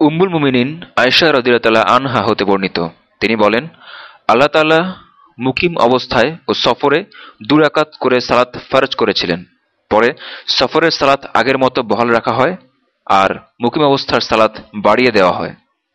উম্মুল মুমিনিন আয়েশা রদিয়াতাল্লাহ আনহা হতে বর্ণিত। তিনি বলেন, আল্লাহ তালা মুকিম অবস্থায় ও সফরে দুরাকাত করে সালাত ফরজ করেছিলেন। পরে সফরের সালাত আগের মতো বহাল রাখা হয় আর মুকিম অবস্থার সালাত বাড়িয়ে দেওয়া হয়।